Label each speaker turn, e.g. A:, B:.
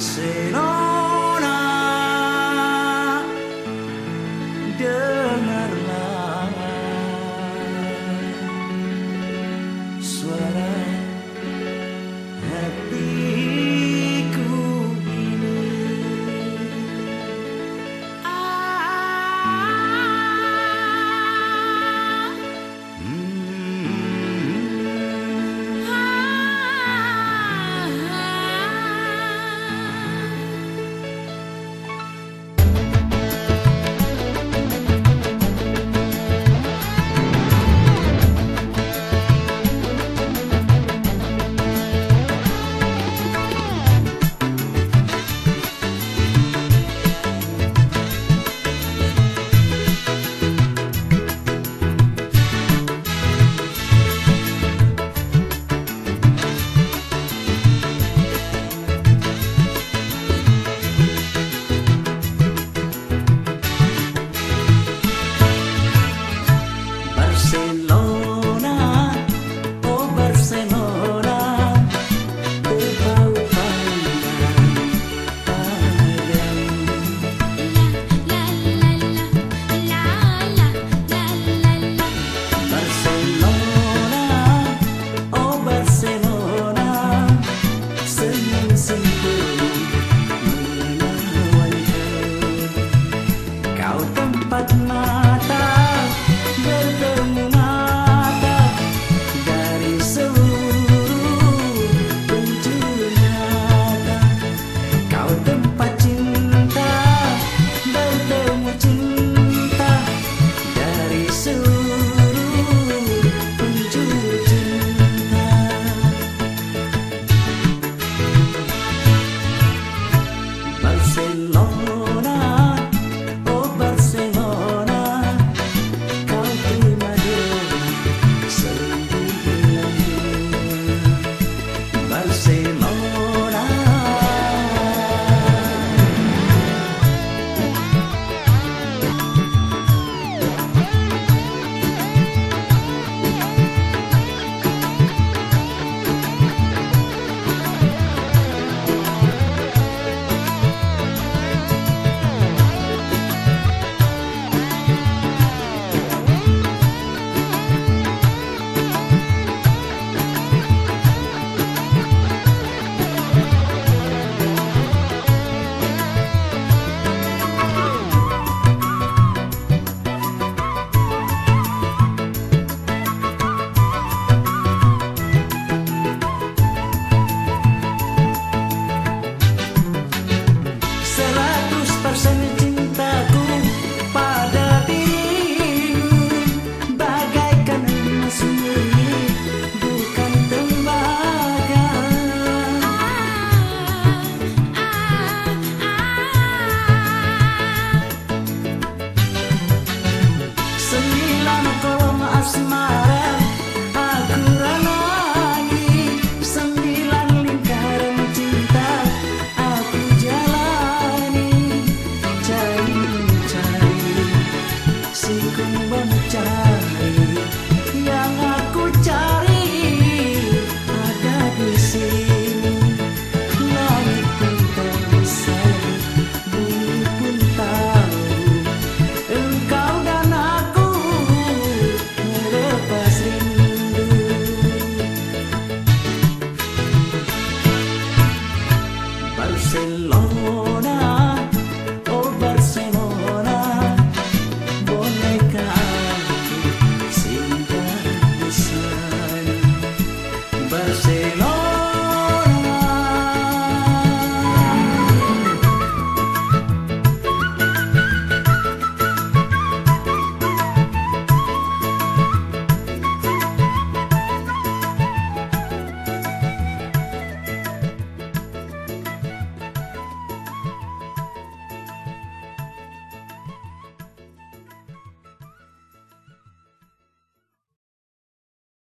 A: say on. sem. say no.